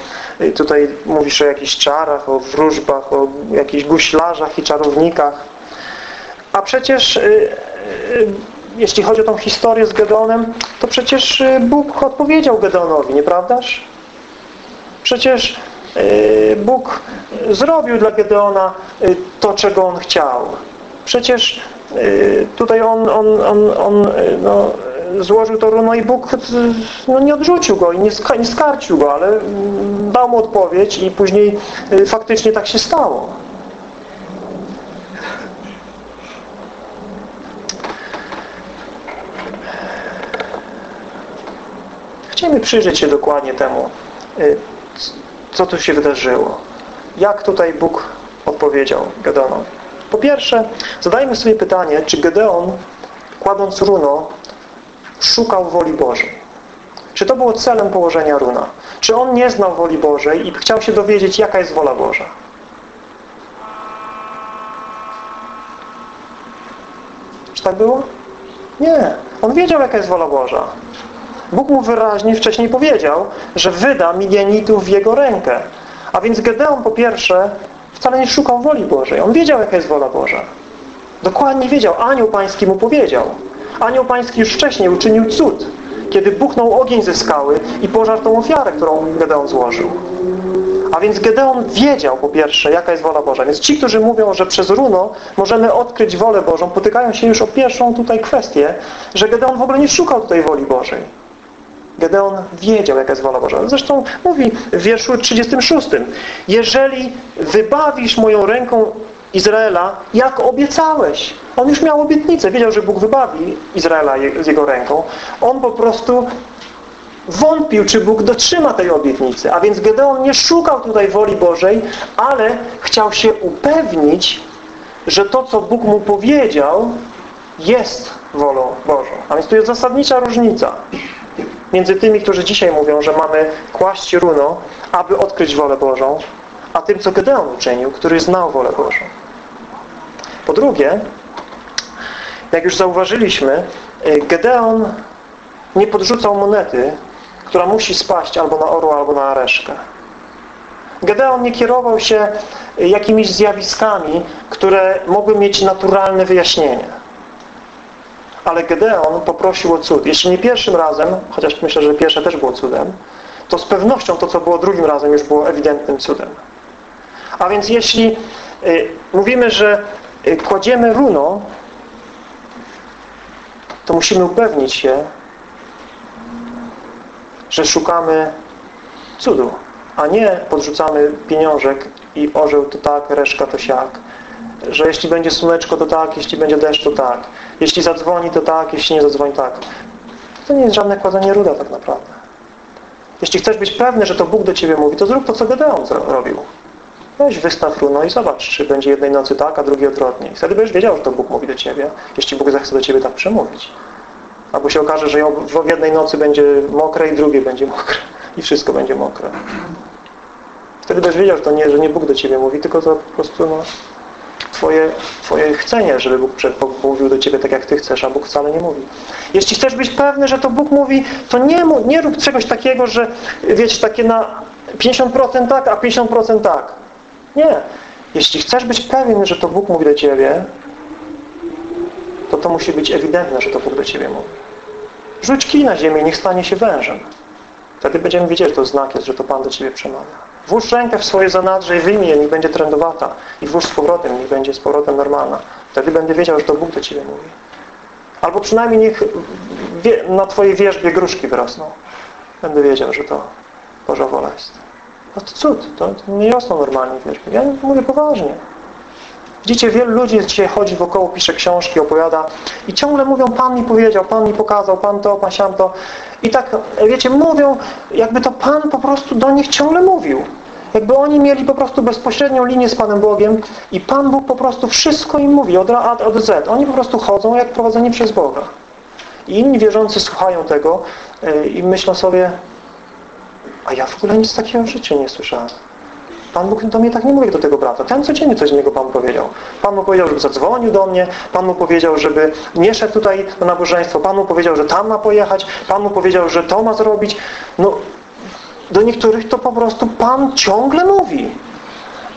y, tutaj mówisz o jakichś czarach, o wróżbach, o jakichś guślarzach i czarownikach. A przecież, y, y, jeśli chodzi o tą historię z Gedeonem, to przecież Bóg odpowiedział Gedeonowi, nieprawdaż? Przecież Bóg zrobił dla Gedeona to, czego on chciał. Przecież tutaj on, on, on, on no, złożył to runo i Bóg no, nie odrzucił go i nie, nie skarcił go, ale dał mu odpowiedź i później y, faktycznie tak się stało. Chcielibyśmy przyjrzeć się dokładnie temu, y, co tu się wydarzyło. Jak tutaj Bóg odpowiedział Gedeonowi. Po pierwsze, zadajmy sobie pytanie, czy Gedeon, kładąc runo, szukał woli Bożej. Czy to było celem położenia runa? Czy on nie znał woli Bożej i chciał się dowiedzieć, jaka jest wola Boża? Czy tak było? Nie. On wiedział, jaka jest wola Boża. Bóg mu wyraźnie wcześniej powiedział, że wyda Midianitów w jego rękę. A więc Gedeon po pierwsze wcale nie szukał woli Bożej. On wiedział, jaka jest wola Boża. Dokładnie wiedział. Anioł Pański mu powiedział. Anioł Pański już wcześniej uczynił cud, kiedy buchnął ogień ze skały i pożarł tą ofiarę, którą Gedeon złożył. A więc Gedeon wiedział po pierwsze, jaka jest wola Boża. Więc ci, którzy mówią, że przez runo możemy odkryć wolę Bożą, potykają się już o pierwszą tutaj kwestię, że Gedeon w ogóle nie szukał tutaj woli Bożej. Gedeon wiedział, jaka jest wola Boża. Zresztą mówi w wierszu 36. Jeżeli wybawisz moją ręką Izraela, jak obiecałeś. On już miał obietnicę, wiedział, że Bóg wybawi Izraela z jego ręką. On po prostu wątpił, czy Bóg dotrzyma tej obietnicy. A więc Gedeon nie szukał tutaj woli Bożej, ale chciał się upewnić, że to, co Bóg mu powiedział, jest wolą Bożą. A więc tu jest zasadnicza różnica między tymi, którzy dzisiaj mówią, że mamy kłaść runo, aby odkryć wolę Bożą, a tym, co Gedeon uczynił, który znał wolę Bożą. Po drugie, jak już zauważyliśmy, y, Gedeon nie podrzucał monety, która musi spaść albo na orła, albo na areszkę. Gedeon nie kierował się y, jakimiś zjawiskami, które mogły mieć naturalne wyjaśnienie. Ale Gedeon poprosił o cud. Jeśli nie pierwszym razem, chociaż myślę, że pierwsze też było cudem, to z pewnością to, co było drugim razem, już było ewidentnym cudem. A więc jeśli y, mówimy, że kładziemy runo, to musimy upewnić się, że szukamy cudu, a nie podrzucamy pieniążek i orzeł to tak, reszka to siak. Że jeśli będzie słoneczko to tak, jeśli będzie deszcz to tak. Jeśli zadzwoni to tak, jeśli nie zadzwoni tak. To nie jest żadne kładzenie ruda tak naprawdę. Jeśli chcesz być pewny, że to Bóg do Ciebie mówi, to zrób to, co Gedeon robił. Weź wystaw runo i zobacz, czy będzie jednej nocy tak, a drugiej odwrotnie. I wtedy będziesz wiedział, że to Bóg mówi do Ciebie, jeśli Bóg zechce do Ciebie tak przemówić. Albo się okaże, że w jednej nocy będzie mokre i drugiej będzie mokre. I wszystko będzie mokre. Wtedy będziesz wiedział, że to nie, że nie Bóg do Ciebie mówi, tylko to po prostu no, twoje, twoje chcenie, żeby Bóg mówił do Ciebie tak, jak Ty chcesz, a Bóg wcale nie mówi. Jeśli chcesz być pewny, że to Bóg mówi, to nie, nie rób czegoś takiego, że wiecie, takie na 50% tak, a 50% tak. Nie. Jeśli chcesz być pewien, że to Bóg mówi do Ciebie, to to musi być ewidentne, że to Bóg do Ciebie mówi. Rzuć kij na ziemię niech stanie się wężem. Wtedy będziemy wiedzieć, że to znak jest, że to Pan do Ciebie przemawia. Włóż rękę w swoje zanadrze i wyjmij je, niech będzie trendowata. I włóż z powrotem, niech będzie z powrotem normalna. Wtedy będę wiedział, że to Bóg do Ciebie mówi. Albo przynajmniej niech na Twojej wierzbie gruszki wyrosną. Będę wiedział, że to Boża wola jest. No to cud, to, to nie rosną normalnie wierzby. Ja mówię poważnie. Widzicie, wielu ludzi dzisiaj chodzi wokoło, pisze książki, opowiada i ciągle mówią, Pan mi powiedział, Pan mi pokazał, Pan to, Pan siam to. I tak, wiecie, mówią, jakby to Pan po prostu do nich ciągle mówił. Jakby oni mieli po prostu bezpośrednią linię z Panem Bogiem i Pan Bóg po prostu wszystko im mówi, od A od Z. Oni po prostu chodzą jak prowadzeni przez Boga. I inni wierzący słuchają tego e, i myślą sobie, a ja w ogóle nic takiego w życiu nie słyszałem. Pan Bóg do mnie tak nie mówi do tego brata. Ten codziennie coś z niego Pan powiedział. Pan mu powiedział, żeby zadzwonił do mnie. Pan mu powiedział, żeby nie szedł tutaj na nabożeństwo. Pan mu powiedział, że tam ma pojechać. Pan mu powiedział, że to ma zrobić. No, do niektórych to po prostu Pan ciągle mówi.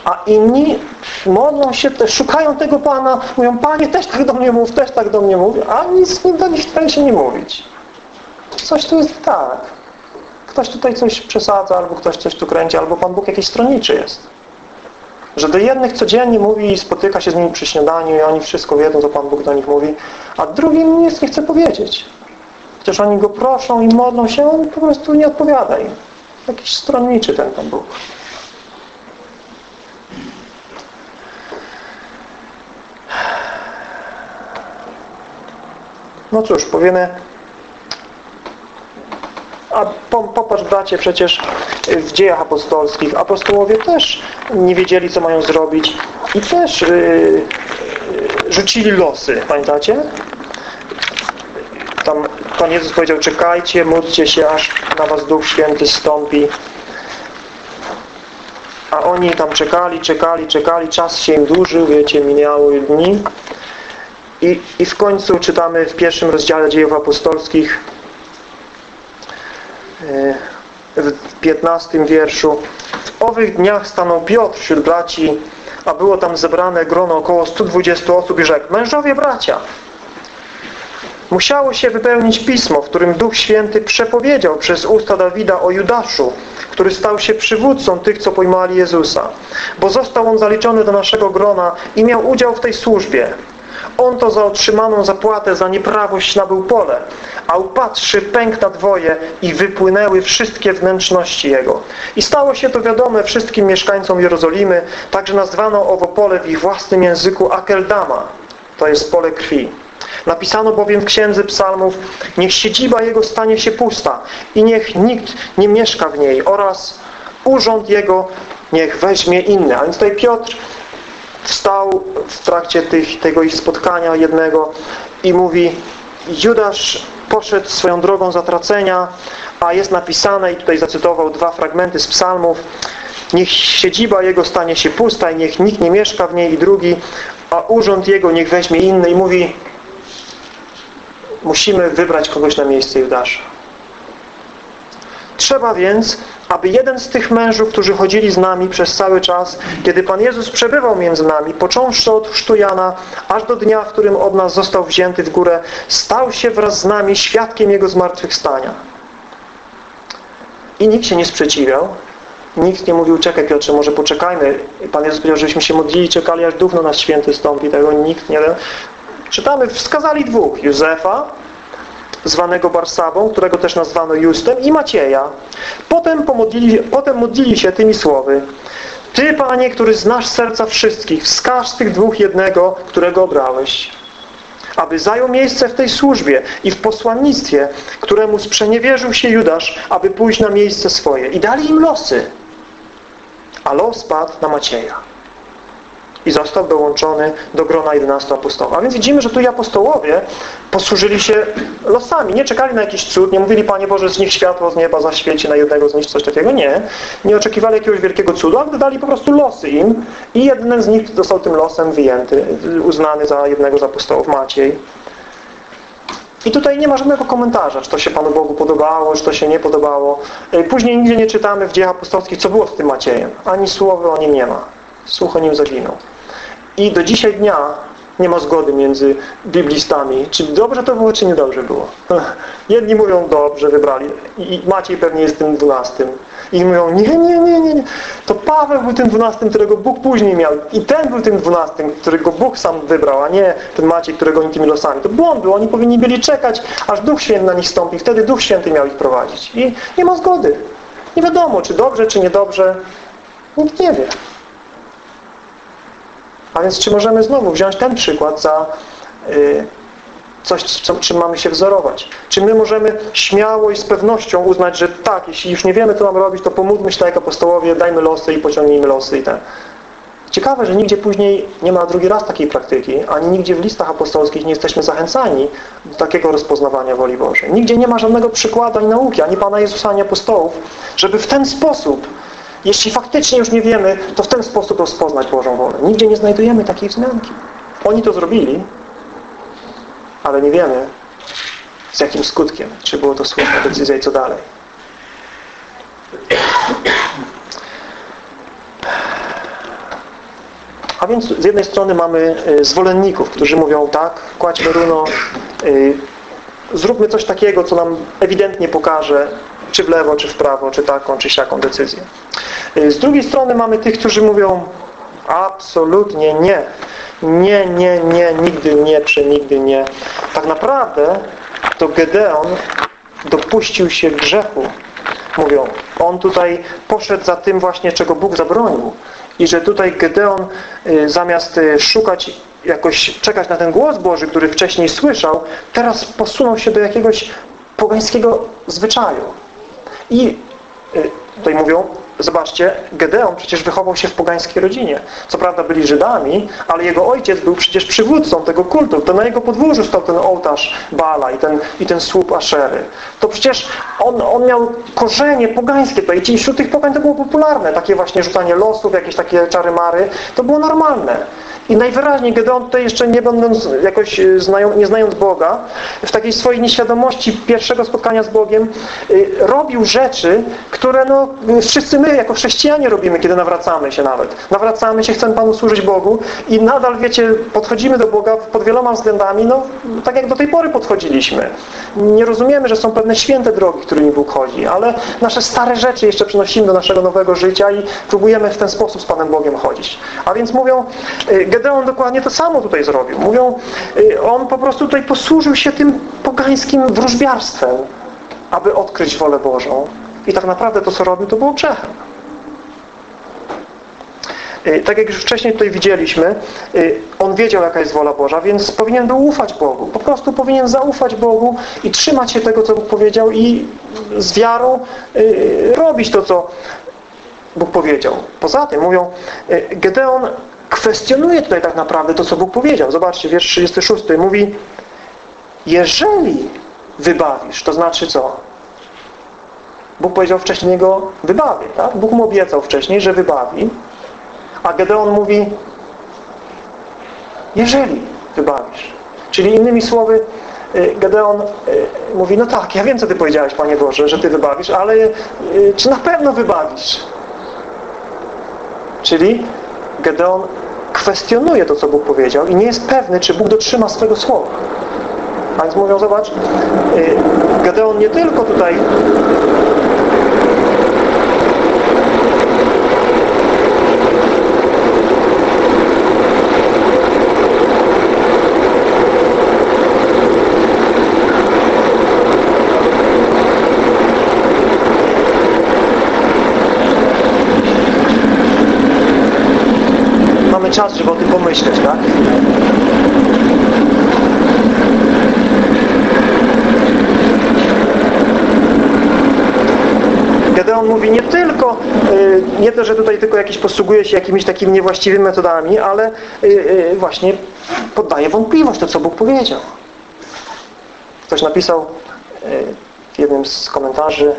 A inni modlą się, szukają tego Pana, mówią, Panie, też tak do mnie mów, też tak do mnie mów, a nic do nich starają się nie mówić. Coś tu jest tak ktoś tutaj coś przesadza, albo ktoś coś tu kręci, albo Pan Bóg jakiś stronniczy jest. Że do jednych codziennie mówi i spotyka się z nimi przy śniadaniu i oni wszystko wiedzą, co Pan Bóg do nich mówi, a drugim nic nie chce powiedzieć. Chociaż oni Go proszą i modlą się, on po prostu nie odpowiada im. Jakiś stronniczy ten Pan Bóg. No cóż, powiemy a popatrz bracie, przecież w dziejach apostolskich apostołowie też nie wiedzieli, co mają zrobić i też yy, rzucili losy. Pamiętacie? Tam Pan Jezus powiedział, czekajcie, módlcie się, aż na was Duch Święty stąpi. A oni tam czekali, czekali, czekali, czas się im dłużył, wiecie, minęły dni. I, I w końcu czytamy w pierwszym rozdziale dziejów apostolskich w 15 wierszu W owych dniach stanął Piotr wśród braci, a było tam zebrane grono około 120 osób i rzekł Mężowie bracia, musiało się wypełnić pismo, w którym Duch Święty przepowiedział przez usta Dawida o Judaszu, który stał się przywódcą tych, co pojmali Jezusa. Bo został on zaliczony do naszego grona i miał udział w tej służbie. On to za otrzymaną zapłatę za nieprawość nabył pole, a upatrzy pęk na dwoje i wypłynęły wszystkie wnętrzności jego. I stało się to wiadome wszystkim mieszkańcom Jerozolimy, także nazwano owo pole w ich własnym języku Akeldama, to jest pole krwi. Napisano bowiem w Księdze Psalmów Niech siedziba Jego stanie się pusta i niech nikt nie mieszka w niej oraz urząd Jego niech weźmie inny. A więc tutaj Piotr wstał w trakcie tych, tego ich spotkania jednego i mówi Judasz poszedł swoją drogą zatracenia, a jest napisane, i tutaj zacytował dwa fragmenty z psalmów, niech siedziba jego stanie się pusta i niech nikt nie mieszka w niej i drugi, a urząd jego niech weźmie inny i mówi musimy wybrać kogoś na miejsce Judasza. Trzeba więc aby jeden z tych mężów, którzy chodzili z nami przez cały czas, kiedy Pan Jezus przebywał między nami, począwszy od chrztu Jana, aż do dnia, w którym od nas został wzięty w górę, stał się wraz z nami świadkiem Jego zmartwychwstania. I nikt się nie sprzeciwiał. Nikt nie mówił, czekaj Piotrze, może poczekajmy. Pan Jezus powiedział, żeśmy się modlili, czekali, aż duch na nas święty stąpi. Tego nikt nie... Czytamy, wskazali dwóch. Józefa, zwanego Barsabą, którego też nazwano Justem, i Macieja. Potem, pomodlili, potem modlili się tymi słowy. Ty, Panie, który znasz serca wszystkich, wskaż tych dwóch jednego, którego obrałeś aby zajął miejsce w tej służbie i w posłannictwie, któremu sprzeniewierzył się Judasz, aby pójść na miejsce swoje. I dali im losy. A los padł na Macieja i został dołączony do grona 11 apostołów. A więc widzimy, że tu i apostołowie posłużyli się losami. Nie czekali na jakiś cud, nie mówili, Panie Boże, z nich światło z nieba zaświeci na jednego z nich, coś takiego. Nie. Nie oczekiwali jakiegoś wielkiego cudu, ale dali po prostu losy im i jeden z nich został tym losem wyjęty, uznany za jednego z apostołów, Maciej. I tutaj nie ma żadnego komentarza, czy to się Panu Bogu podobało, czy to się nie podobało. Później nigdzie nie czytamy w dziejach apostolskich, co było z tym Maciejem. Ani słowa o nim nie ma. Słuch nim zaginął. I do dzisiaj dnia nie ma zgody między biblistami, czy dobrze to było, czy niedobrze było. Jedni mówią dobrze wybrali i Maciej pewnie jest tym dwunastym. I mówią, nie, nie, nie, nie, nie. To Paweł był tym dwunastym, którego Bóg później miał. I ten był tym dwunastym, którego Bóg sam wybrał, a nie ten Maciej, którego oni tymi losami. To błąd był. Oni powinni byli czekać, aż Duch Święty na nich stąpi. Wtedy Duch Święty miał ich prowadzić. I nie ma zgody. Nie wiadomo, czy dobrze, czy niedobrze. Nikt nie wie. A więc czy możemy znowu wziąć ten przykład za y, coś, co, czym mamy się wzorować? Czy my możemy śmiało i z pewnością uznać, że tak, jeśli już nie wiemy, co mamy robić, to pomódlmy się tak jak apostołowie, dajmy losy i pociągnijmy losy i ten. Ciekawe, że nigdzie później nie ma drugi raz takiej praktyki, ani nigdzie w listach apostolskich nie jesteśmy zachęcani do takiego rozpoznawania woli Bożej. Nigdzie nie ma żadnego przykładu ani nauki, ani Pana Jezusa, ani apostołów, żeby w ten sposób jeśli faktycznie już nie wiemy, to w ten sposób rozpoznać Bożą wolę. Nigdzie nie znajdujemy takiej wzmianki. Oni to zrobili, ale nie wiemy z jakim skutkiem. Czy było to słuszna decyzja i co dalej. A więc z jednej strony mamy y, zwolenników, którzy mówią tak, kładźmy runo, y, zróbmy coś takiego, co nam ewidentnie pokaże, czy w lewo, czy w prawo, czy taką, czy siaką decyzję. Y, z drugiej strony mamy tych, którzy mówią absolutnie nie. Nie, nie, nie, nigdy nie, przenigdy nie. Tak naprawdę to Gedeon dopuścił się grzechu. Mówią, on tutaj poszedł za tym właśnie, czego Bóg zabronił. I że tutaj Gedeon y, zamiast y, szukać jakoś, czekać na ten głos Boży, który wcześniej słyszał, teraz posunął się do jakiegoś pogańskiego zwyczaju. I tutaj mówią, Zobaczcie, Gedeon przecież wychował się w pogańskiej rodzinie. Co prawda byli Żydami, ale jego ojciec był przecież przywódcą tego kultu. To na jego podwórzu stał ten ołtarz Bala i ten, i ten słup Aszery. To przecież on, on miał korzenie pogańskie. To i wśród tych pogań to było popularne. Takie właśnie rzucanie losów, jakieś takie czary-mary. To było normalne. I najwyraźniej Gedeon tutaj jeszcze nie będąc jakoś e, znają, nie znając Boga, w takiej swojej nieświadomości pierwszego spotkania z Bogiem y, robił rzeczy, które no, wszyscy my jako chrześcijanie robimy, kiedy nawracamy się nawet. Nawracamy się, chcemy Panu służyć Bogu i nadal, wiecie, podchodzimy do Boga pod wieloma względami, no tak jak do tej pory podchodziliśmy. Nie rozumiemy, że są pewne święte drogi, którymi Bóg chodzi, ale nasze stare rzeczy jeszcze przynosimy do naszego nowego życia i próbujemy w ten sposób z Panem Bogiem chodzić. A więc mówią, y, Gedeon dokładnie to samo tutaj zrobił. Mówią, y, on po prostu tutaj posłużył się tym pogańskim wróżbiarstwem, aby odkryć wolę Bożą. I tak naprawdę to, co robił, to było grzechem. Y, tak jak już wcześniej tutaj widzieliśmy, y, on wiedział, jaka jest wola Boża, więc powinien był ufać Bogu. Po prostu powinien zaufać Bogu i trzymać się tego, co Bóg powiedział i z wiarą robić to, co Bóg powiedział. Poza tym mówią, Gedeon kwestionuje tutaj tak naprawdę to, co Bóg powiedział. Zobaczcie, wiersz 36 mówi jeżeli wybawisz, to znaczy co? Bóg powiedział wcześniej go wybawię, tak? Bóg mu obiecał wcześniej, że wybawi, a Gedeon mówi jeżeli wybawisz. Czyli innymi słowy y, Gedeon y, mówi, no tak, ja wiem, co Ty powiedziałeś, Panie Boże, że Ty wybawisz, ale y, czy na pewno wybawisz? Czyli Gedeon kwestionuje to, co Bóg powiedział i nie jest pewny, czy Bóg dotrzyma swego słowa. A więc mówią, zobacz, y, Gedeon nie tylko tutaj czas, żeby o tym pomyśleć, tak? Gedeon mówi nie tylko, y, nie to, że tutaj tylko jakiś posługuje się jakimiś takimi niewłaściwymi metodami, ale y, y, właśnie poddaje wątpliwość to, co Bóg powiedział. Ktoś napisał w jednym z komentarzy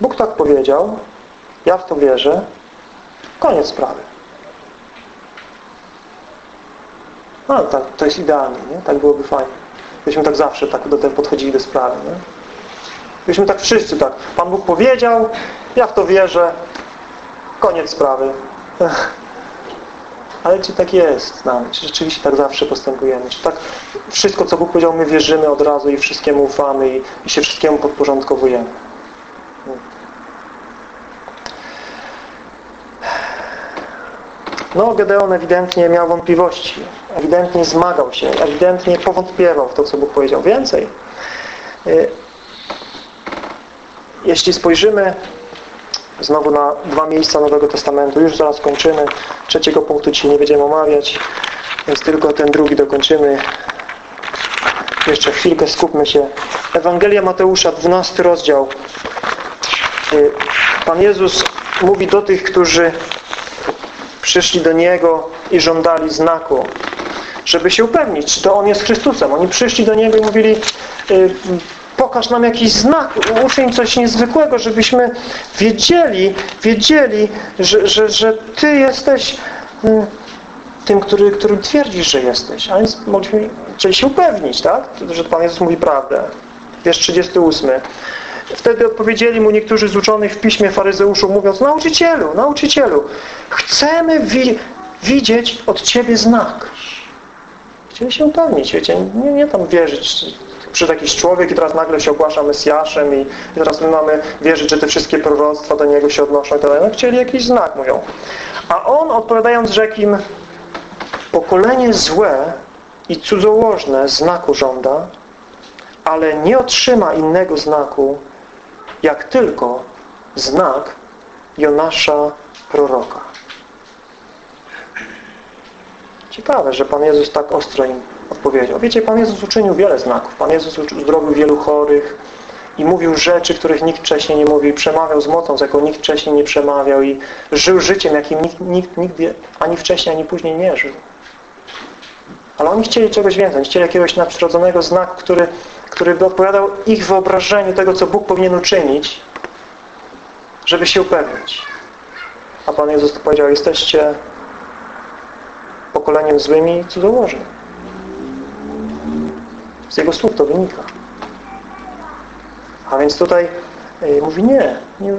Bóg tak powiedział, ja w to wierzę, koniec sprawy. No, tak, to jest idealnie, nie? Tak byłoby fajnie. Gdybyśmy tak zawsze tak do tego podchodzili do sprawy, nie? Gdybyśmy tak wszyscy tak, Pan Bóg powiedział, ja w to wierzę, koniec sprawy. Ale czy tak jest z nami? Czy rzeczywiście tak zawsze postępujemy? Czy tak wszystko, co Bóg powiedział, my wierzymy od razu i wszystkiemu ufamy i, i się wszystkiemu podporządkowujemy? No, Gedeon ewidentnie miał wątpliwości. Ewidentnie zmagał się. Ewidentnie powątpiewał w to, co Bóg powiedział. Więcej. Y, jeśli spojrzymy znowu na dwa miejsca Nowego Testamentu, już zaraz kończymy. Trzeciego punktu dzisiaj nie będziemy omawiać, więc tylko ten drugi dokończymy. Jeszcze chwilkę skupmy się. Ewangelia Mateusza, 12 rozdział. Y, Pan Jezus mówi do tych, którzy przyszli do Niego i żądali znaku, żeby się upewnić, czy to On jest Chrystusem. Oni przyszli do Niego i mówili y, pokaż nam jakiś znak, uczyń coś niezwykłego, żebyśmy wiedzieli, wiedzieli, że, że, że Ty jesteś y, tym, który, który twierdzisz, że jesteś. A więc mogliśmy, chcieli się upewnić, tak? Że Pan Jezus mówi prawdę. Wiersz 38. Wtedy odpowiedzieli mu niektórzy z uczonych w piśmie faryzeuszów, mówiąc, nauczycielu, nauczycielu, chcemy wi widzieć od Ciebie znak. Chcieli się upewnić, wiecie, nie, nie tam wierzyć, przyszedł jakiś człowiek i teraz nagle się ogłasza Mesjaszem i teraz my mamy wierzyć, że te wszystkie proroctwa do Niego się odnoszą i tak dalej. No, chcieli jakiś znak, mówią. A On odpowiadając rzekł im, pokolenie złe i cudzołożne znaku żąda, ale nie otrzyma innego znaku, jak tylko znak Jonasza proroka. Ciekawe, że Pan Jezus tak ostro im odpowiedział. Wiecie, Pan Jezus uczynił wiele znaków. Pan Jezus uzdrowił wielu chorych i mówił rzeczy, których nikt wcześniej nie mówił. Przemawiał z mocą, z jaką nikt wcześniej nie przemawiał i żył życiem, jakim nikt, nikt nigdy ani wcześniej, ani później nie żył. Ale oni chcieli czegoś więcej. Chcieli jakiegoś nadprzyrodzonego znaku, który, który by odpowiadał ich wyobrażeniu tego, co Bóg powinien uczynić, żeby się upewnić. A Pan Jezus powiedział, jesteście pokoleniem złym i cudzołożnym. Z Jego słów to wynika. A więc tutaj mówi nie, nie,